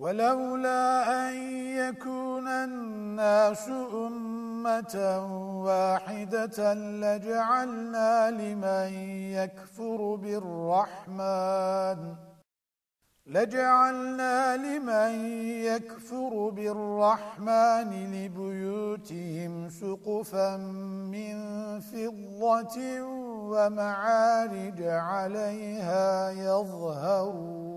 ولولا أن يكون الناس أمة واحدة لجعلنا لمن يكفر بالرحمن. لجعلنا لمن يكفر بالرحمن لبيوتهم سقفا من فضة ومعارج عليها يظهرون.